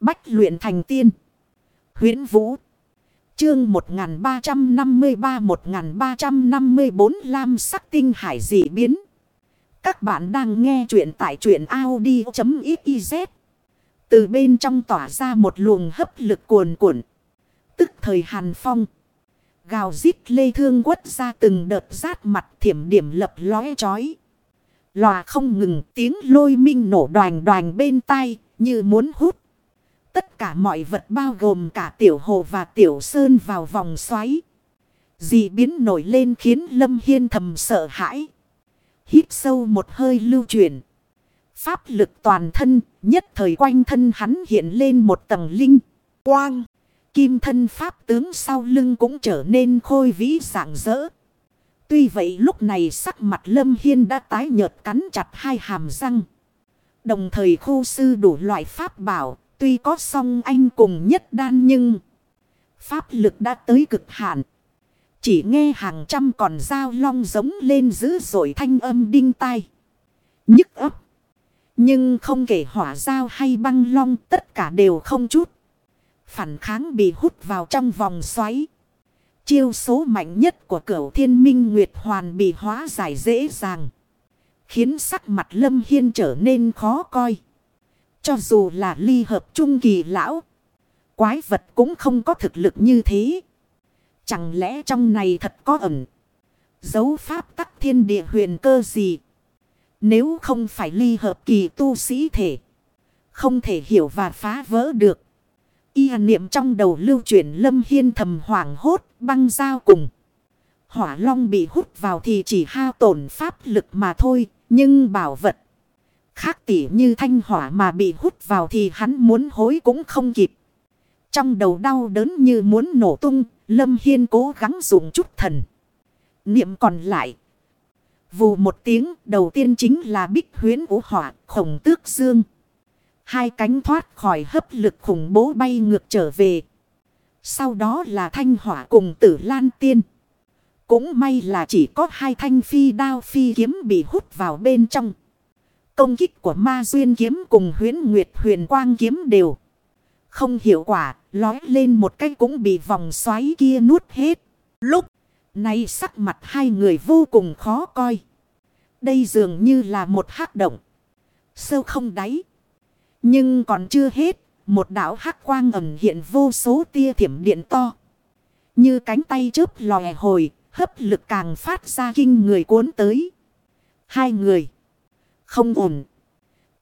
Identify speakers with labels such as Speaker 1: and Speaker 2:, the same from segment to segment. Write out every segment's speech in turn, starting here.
Speaker 1: Bách luyện thành tiên. huyễn Vũ. Chương 1353-1354 Lam sắc tinh hải dị biến. Các bạn đang nghe truyện tại truyện Audi.xyz. Từ bên trong tỏa ra một luồng hấp lực cuồn cuộn. Tức thời hàn phong. Gào rít lê thương quất ra từng đợt rát mặt thiểm điểm lập lóe chói. Lòa không ngừng, tiếng lôi minh nổ đoàn đoàn bên tai, như muốn hút. Tất cả mọi vật bao gồm cả tiểu hồ và tiểu sơn vào vòng xoáy. Dị biến nổi lên khiến Lâm Hiên thầm sợ hãi. Hít sâu một hơi lưu chuyển. Pháp lực toàn thân, nhất thời quanh thân hắn hiện lên một tầng linh, quang. Kim thân pháp tướng sau lưng cũng trở nên khôi vĩ dạng dỡ. Tuy vậy lúc này sắc mặt Lâm Hiên đã tái nhợt cắn chặt hai hàm răng. Đồng thời khu sư đủ loại pháp bảo, tuy có song anh cùng nhất đan nhưng pháp lực đã tới cực hạn. Chỉ nghe hàng trăm còn dao long giống lên dữ dội thanh âm đinh tai. Nhức ấp. Nhưng không kể hỏa dao hay băng long, tất cả đều không chút. Phản kháng bị hút vào trong vòng xoáy. Chiêu số mạnh nhất của cửu thiên minh Nguyệt Hoàn bị hóa giải dễ dàng. Khiến sắc mặt Lâm Hiên trở nên khó coi. Cho dù là ly hợp trung kỳ lão. Quái vật cũng không có thực lực như thế. Chẳng lẽ trong này thật có ẩn. Dấu pháp tắc thiên địa huyền cơ gì. Nếu không phải ly hợp kỳ tu sĩ thể. Không thể hiểu và phá vỡ được. Y niệm trong đầu lưu chuyển lâm hiên thầm hoảng hốt, băng dao cùng. Hỏa long bị hút vào thì chỉ hao tổn pháp lực mà thôi. Nhưng bảo vật. Khác tỉ như thanh hỏa mà bị hút vào thì hắn muốn hối cũng không kịp. Trong đầu đau đớn như muốn nổ tung. Lâm Hiên cố gắng dùng chút thần. Niệm còn lại. Vù một tiếng, đầu tiên chính là bích huyến vũ hỏa, khổng tước dương. Hai cánh thoát khỏi hấp lực khủng bố bay ngược trở về. Sau đó là thanh hỏa cùng tử lan tiên. Cũng may là chỉ có hai thanh phi đao phi kiếm bị hút vào bên trong. Công kích của ma duyên kiếm cùng huyến nguyệt huyền quang kiếm đều. Không hiệu quả, lói lên một cái cũng bị vòng xoáy kia nuốt hết. Lúc này sắc mặt hai người vô cùng khó coi. Đây dường như là một hắc động. Sâu không đáy. Nhưng còn chưa hết, một đảo hắc quang ẩn hiện vô số tia thiểm điện to. Như cánh tay chớp lòe hồi, hấp lực càng phát ra kinh người cuốn tới. Hai người. Không ổn.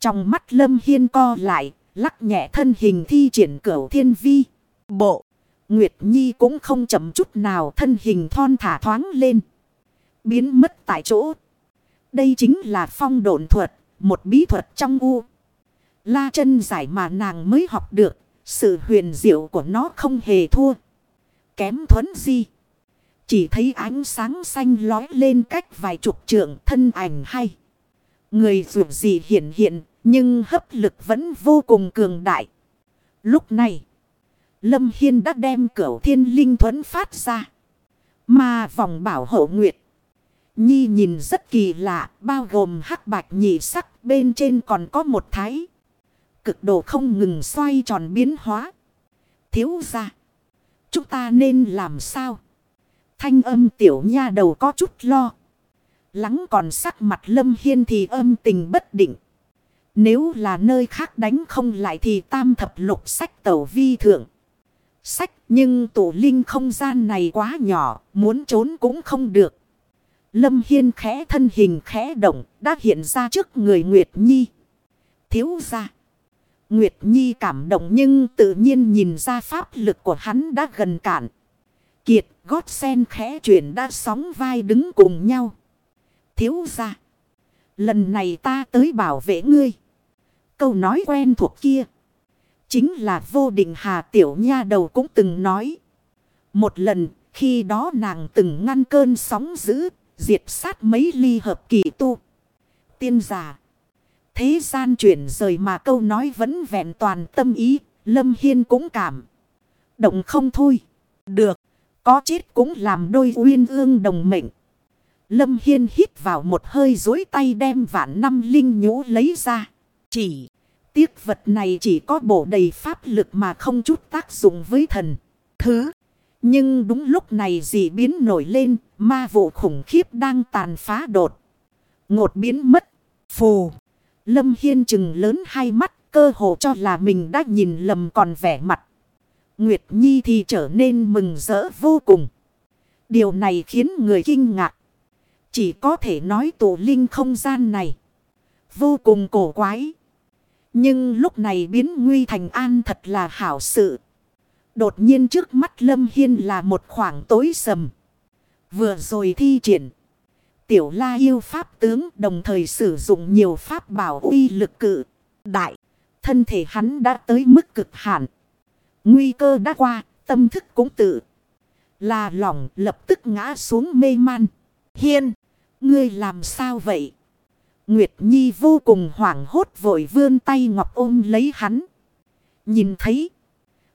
Speaker 1: Trong mắt lâm hiên co lại, lắc nhẹ thân hình thi triển cửu thiên vi. Bộ. Nguyệt Nhi cũng không chậm chút nào thân hình thon thả thoáng lên. Biến mất tại chỗ. Đây chính là phong độn thuật, một bí thuật trong u. La chân giải mà nàng mới học được. Sự huyền diệu của nó không hề thua. Kém thuấn di Chỉ thấy ánh sáng xanh lói lên cách vài chục trượng thân ảnh hay. Người dù gì hiện hiện. Nhưng hấp lực vẫn vô cùng cường đại. Lúc này. Lâm Hiên đã đem cửu thiên linh thuẫn phát ra. Mà vòng bảo hộ nguyệt. Nhi nhìn rất kỳ lạ. Bao gồm hắc bạch nhị sắc. Bên trên còn có một thái cực độ không ngừng xoay tròn biến hóa. Thiếu ra. Chúng ta nên làm sao? Thanh âm tiểu nha đầu có chút lo. Lắng còn sắc mặt lâm hiên thì âm tình bất định. Nếu là nơi khác đánh không lại thì tam thập lục sách tẩu vi thượng. Sách nhưng tổ linh không gian này quá nhỏ, muốn trốn cũng không được. Lâm Hiên khẽ thân hình khẽ động, đã hiện ra trước người Nguyệt Nhi. Thiếu ra. Nguyệt Nhi cảm động nhưng tự nhiên nhìn ra pháp lực của hắn đã gần cạn. Kiệt gót sen khẽ chuyển đã sóng vai đứng cùng nhau. Thiếu ra. Lần này ta tới bảo vệ ngươi. Câu nói quen thuộc kia. Chính là vô định hà tiểu nha đầu cũng từng nói. Một lần, khi đó nàng từng ngăn cơn sóng dữ. Diệt sát mấy ly hợp kỳ tu. Tiên giả. Thế gian chuyển rời mà câu nói vẫn vẹn toàn tâm ý. Lâm Hiên cũng cảm. Động không thôi. Được. Có chết cũng làm đôi uyên ương đồng mệnh. Lâm Hiên hít vào một hơi dối tay đem vạn năm linh nhũ lấy ra. Chỉ, Tiếc vật này chỉ có bổ đầy pháp lực mà không chút tác dụng với thần. Thứ. Nhưng đúng lúc này dị biến nổi lên. Ma vụ khủng khiếp đang tàn phá đột. Ngột biến mất. Phù. Lâm Hiên chừng lớn hai mắt. Cơ hồ cho là mình đã nhìn lầm còn vẻ mặt. Nguyệt Nhi thì trở nên mừng rỡ vô cùng. Điều này khiến người kinh ngạc. Chỉ có thể nói tổ linh không gian này. Vô cùng cổ quái. Nhưng lúc này biến nguy thành an thật là hảo sự. Đột nhiên trước mắt Lâm Hiên là một khoảng tối sầm. Vừa rồi thi triển. Tiểu la yêu pháp tướng đồng thời sử dụng nhiều pháp bảo uy lực cự. Đại. Thân thể hắn đã tới mức cực hạn. Nguy cơ đã qua. Tâm thức cũng tự. Là lỏng lập tức ngã xuống mê man. Hiên. Ngươi làm sao vậy? Nguyệt Nhi vô cùng hoảng hốt vội vươn tay ngọc ôm lấy hắn. Nhìn thấy.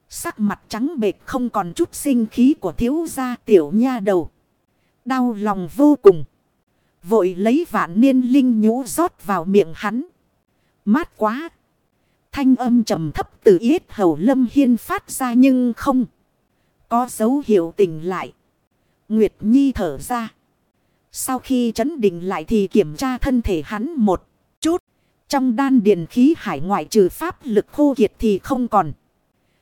Speaker 1: Sắc mặt trắng bệch không còn chút sinh khí của thiếu gia tiểu nha đầu. Đau lòng vô cùng. Vội lấy vạn niên linh nhũ rót vào miệng hắn. Mát quá. Thanh âm trầm thấp từ yết hầu lâm hiên phát ra nhưng không. Có dấu hiệu tỉnh lại. Nguyệt Nhi thở ra. Sau khi chấn định lại thì kiểm tra thân thể hắn một chút. Trong đan điền khí hải ngoại trừ pháp lực khô kiệt thì không còn.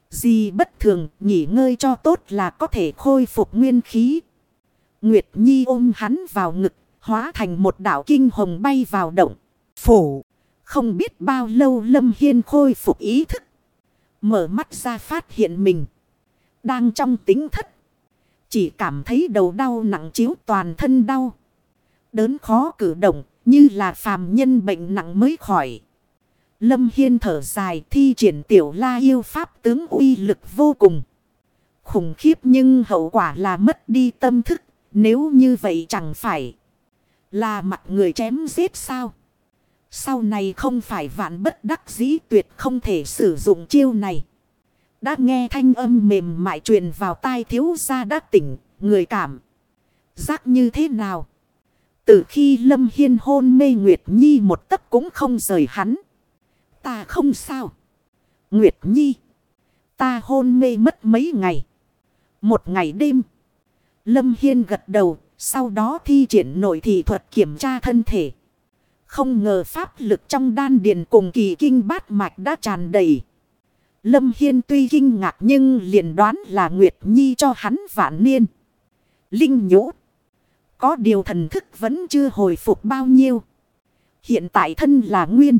Speaker 1: Gì bất thường nghỉ ngơi cho tốt là có thể khôi phục nguyên khí. Nguyệt Nhi ôm hắn vào ngực, hóa thành một đảo kinh hồng bay vào động. Phủ, không biết bao lâu Lâm Hiên khôi phục ý thức. Mở mắt ra phát hiện mình. Đang trong tính thất. Chỉ cảm thấy đầu đau nặng chiếu toàn thân đau. Đớn khó cử động như là phàm nhân bệnh nặng mới khỏi. Lâm Hiên thở dài thi triển tiểu la yêu pháp tướng uy lực vô cùng. Khủng khiếp nhưng hậu quả là mất đi tâm thức. Nếu như vậy chẳng phải là mặt người chém giết sao. Sau này không phải vạn bất đắc dĩ tuyệt không thể sử dụng chiêu này. Đã nghe thanh âm mềm mại truyền vào tai thiếu gia đã tỉnh, người cảm. Giác như thế nào? Từ khi Lâm Hiên hôn mê Nguyệt Nhi một tấc cũng không rời hắn. Ta không sao. Nguyệt Nhi. Ta hôn mê mất mấy ngày. Một ngày đêm. Lâm Hiên gật đầu. Sau đó thi triển nội thị thuật kiểm tra thân thể. Không ngờ pháp lực trong đan điền cùng kỳ kinh bát mạch đã tràn đầy. Lâm Hiên tuy kinh ngạc nhưng liền đoán là Nguyệt Nhi cho hắn vạn niên. Linh nhũ. Có điều thần thức vẫn chưa hồi phục bao nhiêu. Hiện tại thân là nguyên.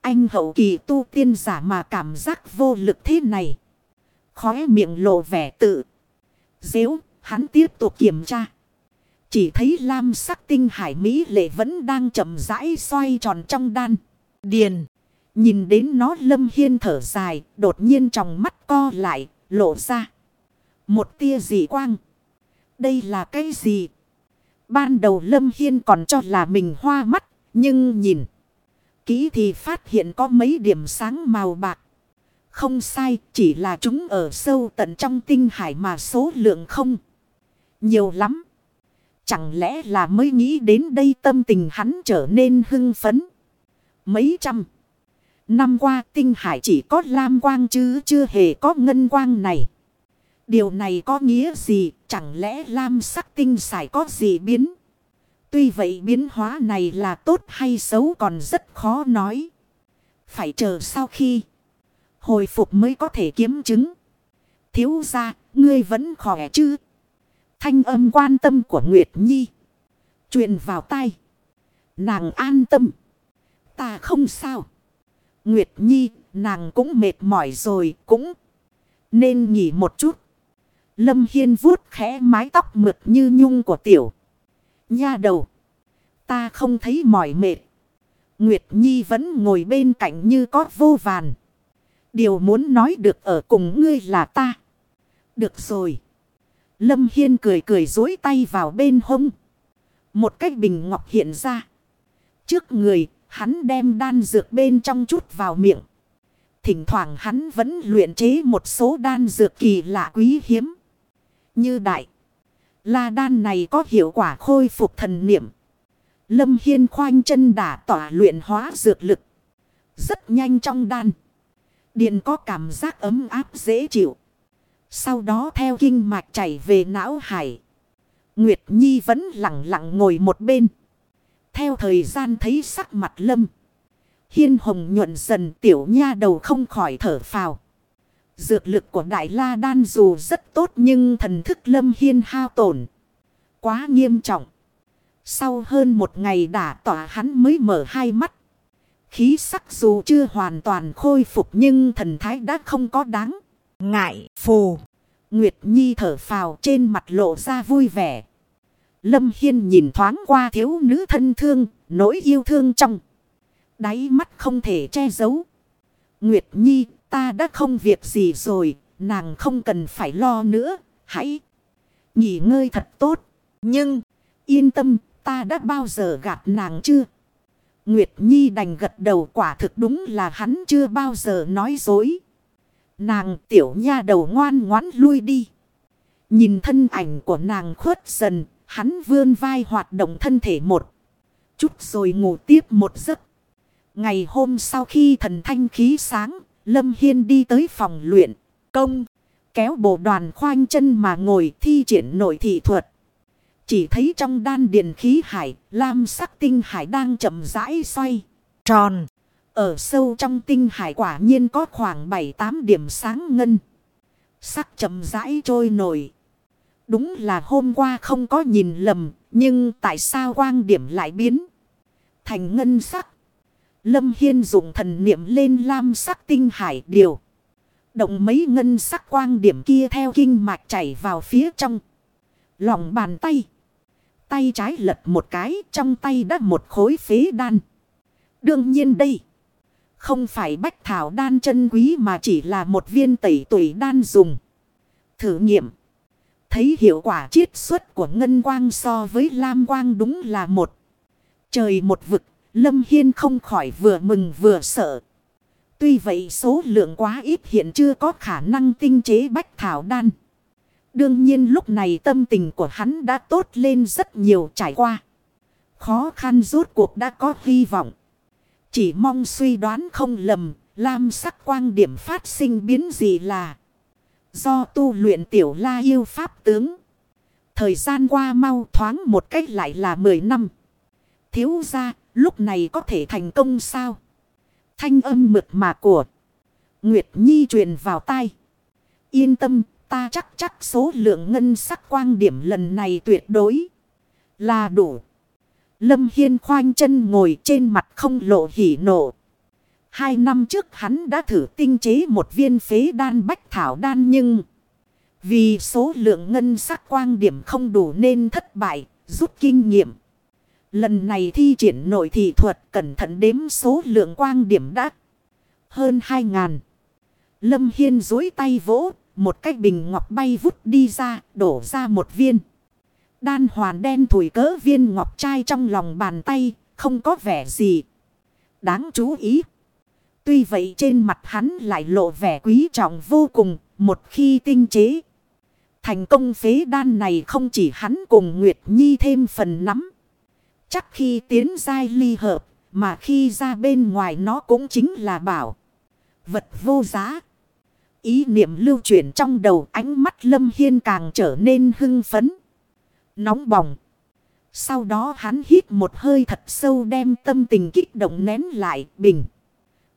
Speaker 1: Anh hậu kỳ tu tiên giả mà cảm giác vô lực thế này. Khóe miệng lộ vẻ tự. Dễu, hắn tiếp tục kiểm tra. Chỉ thấy lam sắc tinh hải mỹ lệ vẫn đang chậm rãi xoay tròn trong đan. Điền. Nhìn đến nó lâm hiên thở dài, đột nhiên trong mắt co lại, lộ ra. Một tia dị quang. Đây là cái gì? Ban đầu lâm hiên còn cho là mình hoa mắt, nhưng nhìn. Kỹ thì phát hiện có mấy điểm sáng màu bạc. Không sai, chỉ là chúng ở sâu tận trong tinh hải mà số lượng không. Nhiều lắm. Chẳng lẽ là mới nghĩ đến đây tâm tình hắn trở nên hưng phấn. Mấy trăm. Năm qua tinh hải chỉ có lam quang chứ chưa hề có ngân quang này. Điều này có nghĩa gì? Chẳng lẽ lam sắc tinh sải có gì biến? Tuy vậy biến hóa này là tốt hay xấu còn rất khó nói. Phải chờ sau khi hồi phục mới có thể kiếm chứng. Thiếu ra, ngươi vẫn khỏe chứ? Thanh âm quan tâm của Nguyệt Nhi. truyền vào tay. Nàng an tâm. Ta không sao. Nguyệt Nhi, nàng cũng mệt mỏi rồi, cũng nên nghỉ một chút. Lâm Hiên vuốt khẽ mái tóc mượt như nhung của tiểu. Nha đầu. Ta không thấy mỏi mệt. Nguyệt Nhi vẫn ngồi bên cạnh như có vô vàn. Điều muốn nói được ở cùng ngươi là ta. Được rồi. Lâm Hiên cười cười dối tay vào bên hông. Một cái bình ngọc hiện ra. Trước người, hắn đem đan dược bên trong chút vào miệng. Thỉnh thoảng hắn vẫn luyện chế một số đan dược kỳ lạ quý hiếm. Như đại. La đan này có hiệu quả khôi phục thần niệm. Lâm Hiên khoanh chân đả tỏa luyện hóa dược lực. Rất nhanh trong đan. Điện có cảm giác ấm áp dễ chịu. Sau đó theo kinh mạch chảy về não hải. Nguyệt Nhi vẫn lặng lặng ngồi một bên. Theo thời gian thấy sắc mặt lâm. Hiên hồng nhuận dần tiểu nha đầu không khỏi thở phào. Dược lực của Đại La Đan dù rất tốt nhưng thần thức lâm hiên hao tổn. Quá nghiêm trọng. Sau hơn một ngày đả tỏa hắn mới mở hai mắt. Khí sắc dù chưa hoàn toàn khôi phục nhưng thần thái đã không có đáng. Ngại phù. Nguyệt Nhi thở phào trên mặt lộ ra vui vẻ. Lâm Hiên nhìn thoáng qua thiếu nữ thân thương, nỗi yêu thương trong. Đáy mắt không thể che giấu. Nguyệt Nhi, ta đã không việc gì rồi, nàng không cần phải lo nữa, hãy nghỉ ngơi thật tốt. Nhưng, yên tâm, ta đã bao giờ gạt nàng chưa? Nguyệt Nhi đành gật đầu quả thực đúng là hắn chưa bao giờ nói dối. Nàng tiểu nha đầu ngoan ngoãn lui đi. Nhìn thân ảnh của nàng khuất dần, hắn vươn vai hoạt động thân thể một chút rồi ngủ tiếp một giấc. Ngày hôm sau khi thần thanh khí sáng, Lâm Hiên đi tới phòng luyện, công, kéo bộ đoàn khoanh chân mà ngồi thi triển nội thị thuật. Chỉ thấy trong đan điền khí hải, lam sắc tinh hải đang chậm rãi xoay, tròn. Ở sâu trong tinh hải quả nhiên có khoảng 7-8 điểm sáng ngân. Sắc chậm rãi trôi nổi. Đúng là hôm qua không có nhìn lầm, nhưng tại sao quang điểm lại biến thành ngân sắc? Lâm Hiên dùng thần niệm lên lam sắc tinh hải điều. Động mấy ngân sắc quang điểm kia theo kinh mạch chảy vào phía trong. Lòng bàn tay. Tay trái lật một cái, trong tay đã một khối phế đan. Đương nhiên đây. Không phải bách thảo đan chân quý mà chỉ là một viên tẩy tuổi đan dùng. Thử nghiệm. Thấy hiệu quả chiết xuất của ngân quang so với lam quang đúng là một. Trời một vực. Lâm Hiên không khỏi vừa mừng vừa sợ. Tuy vậy số lượng quá ít hiện chưa có khả năng tinh chế bách thảo đan. Đương nhiên lúc này tâm tình của hắn đã tốt lên rất nhiều trải qua. Khó khăn rốt cuộc đã có hy vọng. Chỉ mong suy đoán không lầm, lam sắc quang điểm phát sinh biến gì là do tu luyện tiểu la yêu pháp tướng. Thời gian qua mau thoáng một cách lại là 10 năm. Thiếu ra, lúc này có thể thành công sao? Thanh âm mực mà của Nguyệt Nhi truyền vào tai. Yên tâm, ta chắc chắc số lượng ngân sắc quang điểm lần này tuyệt đối là đủ. Lâm Hiên khoanh chân ngồi trên mặt không lộ hỉ nộ. Hai năm trước hắn đã thử tinh chế một viên phế đan bách thảo đan nhưng... Vì số lượng ngân sắc quang điểm không đủ nên thất bại, rút kinh nghiệm. Lần này thi triển nội thị thuật cẩn thận đếm số lượng quang điểm đã hơn hai ngàn. Lâm Hiên dối tay vỗ, một cái bình ngọc bay vút đi ra, đổ ra một viên. Đan hoàn đen thủi cỡ viên ngọc trai trong lòng bàn tay, không có vẻ gì. Đáng chú ý. Tuy vậy trên mặt hắn lại lộ vẻ quý trọng vô cùng, một khi tinh chế. Thành công phế đan này không chỉ hắn cùng Nguyệt Nhi thêm phần nắm. Chắc khi tiến giai ly hợp, mà khi ra bên ngoài nó cũng chính là bảo. Vật vô giá. Ý niệm lưu chuyển trong đầu ánh mắt Lâm Hiên càng trở nên hưng phấn. Nóng bỏng. Sau đó hắn hít một hơi thật sâu đem tâm tình kích động nén lại bình.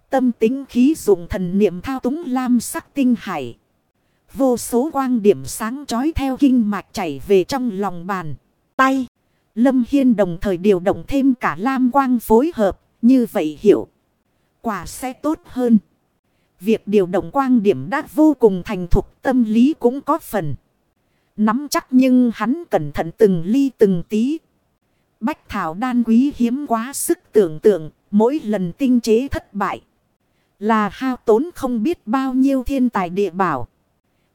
Speaker 1: Tâm tính khí dụng thần niệm thao túng lam sắc tinh hải. Vô số quang điểm sáng trói theo kinh mạch chảy về trong lòng bàn. Tay. Lâm Hiên đồng thời điều động thêm cả lam quang phối hợp. Như vậy hiểu. Quả sẽ tốt hơn. Việc điều động quang điểm đã vô cùng thành thục tâm lý cũng có phần. Nắm chắc nhưng hắn cẩn thận từng ly từng tí. Bách thảo đan quý hiếm quá sức tưởng tượng, mỗi lần tinh chế thất bại. Là hao tốn không biết bao nhiêu thiên tài địa bảo.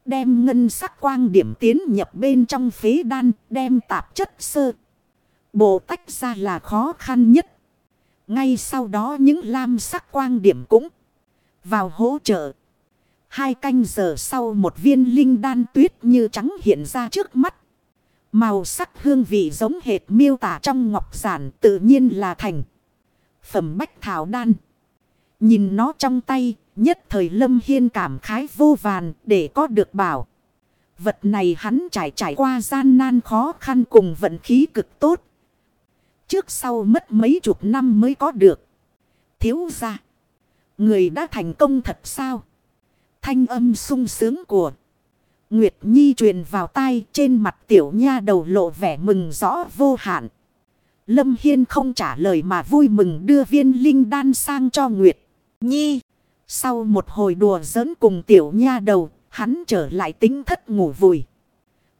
Speaker 1: Đem ngân sắc quang điểm tiến nhập bên trong phế đan, đem tạp chất sơ. Bộ tách ra là khó khăn nhất. Ngay sau đó những lam sắc quang điểm cũng vào hỗ trợ. Hai canh giờ sau một viên linh đan tuyết như trắng hiện ra trước mắt. Màu sắc hương vị giống hệt miêu tả trong ngọc giản tự nhiên là thành. Phẩm bách thảo đan. Nhìn nó trong tay, nhất thời Lâm Hiên cảm khái vô vàn để có được bảo. Vật này hắn trải trải qua gian nan khó khăn cùng vận khí cực tốt. Trước sau mất mấy chục năm mới có được. Thiếu ra. Người đã thành công thật sao? Thanh âm sung sướng của. Nguyệt Nhi truyền vào tai trên mặt tiểu nha đầu lộ vẻ mừng rõ vô hạn. Lâm Hiên không trả lời mà vui mừng đưa viên linh đan sang cho Nguyệt Nhi. Sau một hồi đùa giỡn cùng tiểu nha đầu, hắn trở lại tính thất ngủ vùi.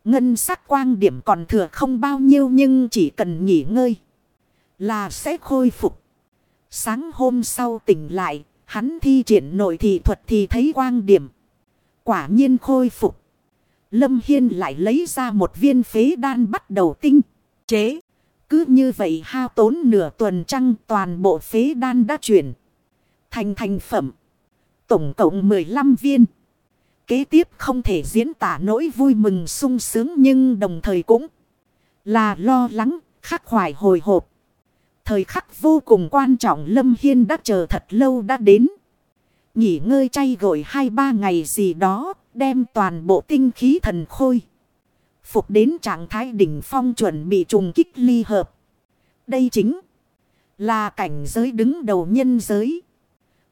Speaker 1: Ngân sắc quang điểm còn thừa không bao nhiêu nhưng chỉ cần nghỉ ngơi là sẽ khôi phục. Sáng hôm sau tỉnh lại, hắn thi triển nội thị thuật thì thấy quang điểm. Quả nhiên khôi phục. Lâm Hiên lại lấy ra một viên phế đan bắt đầu tinh. Chế. Cứ như vậy hao tốn nửa tuần trăng toàn bộ phế đan đã chuyển. Thành thành phẩm. Tổng cộng 15 viên. Kế tiếp không thể diễn tả nỗi vui mừng sung sướng nhưng đồng thời cũng là lo lắng, khắc khoải hồi hộp. Thời khắc vô cùng quan trọng Lâm Hiên đã chờ thật lâu đã đến. Nghỉ ngơi chay gội hai ba ngày gì đó, đem toàn bộ tinh khí thần khôi. Phục đến trạng thái đỉnh phong chuẩn bị trùng kích ly hợp. Đây chính là cảnh giới đứng đầu nhân giới.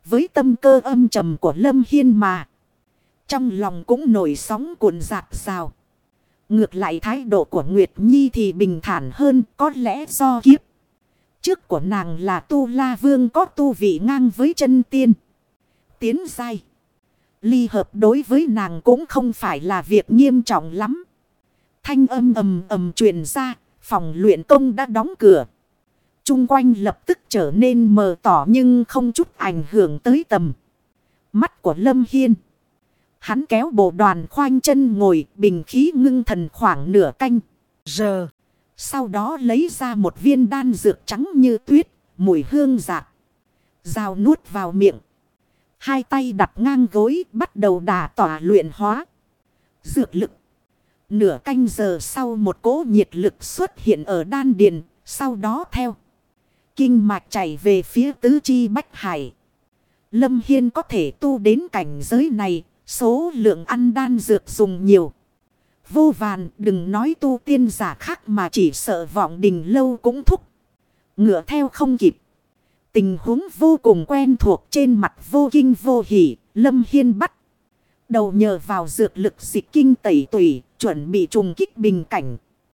Speaker 1: Với tâm cơ âm trầm của Lâm Hiên mà. Trong lòng cũng nổi sóng cuộn dạt rào. Ngược lại thái độ của Nguyệt Nhi thì bình thản hơn có lẽ do kiếp. Trước của nàng là Tu La Vương có tu vị ngang với chân tiên. Tiến dai. Ly hợp đối với nàng cũng không phải là việc nghiêm trọng lắm. Thanh âm ầm ầm truyền ra, phòng luyện công đã đóng cửa. Trung quanh lập tức trở nên mờ tỏ nhưng không chút ảnh hưởng tới tầm. Mắt của Lâm Hiên. Hắn kéo bộ đoàn khoanh chân ngồi bình khí ngưng thần khoảng nửa canh. Giờ. Sau đó lấy ra một viên đan dược trắng như tuyết. Mùi hương dạt. Rào nuốt vào miệng. Hai tay đặt ngang gối, bắt đầu đà tỏa luyện hóa. Dược lực. Nửa canh giờ sau một cỗ nhiệt lực xuất hiện ở đan điền. Sau đó theo. Kinh mạch chảy về phía tứ chi bách hải. Lâm Hiên có thể tu đến cảnh giới này. Số lượng ăn đan dược dùng nhiều. Vô vàn đừng nói tu tiên giả khác mà chỉ sợ vọng đình lâu cũng thúc. Ngựa theo không kịp. Tình huống vô cùng quen thuộc trên mặt vô kinh vô hỉ, Lâm Hiên bắt. Đầu nhờ vào dược lực dịch kinh tẩy tủy, chuẩn bị trùng kích bình cảnh.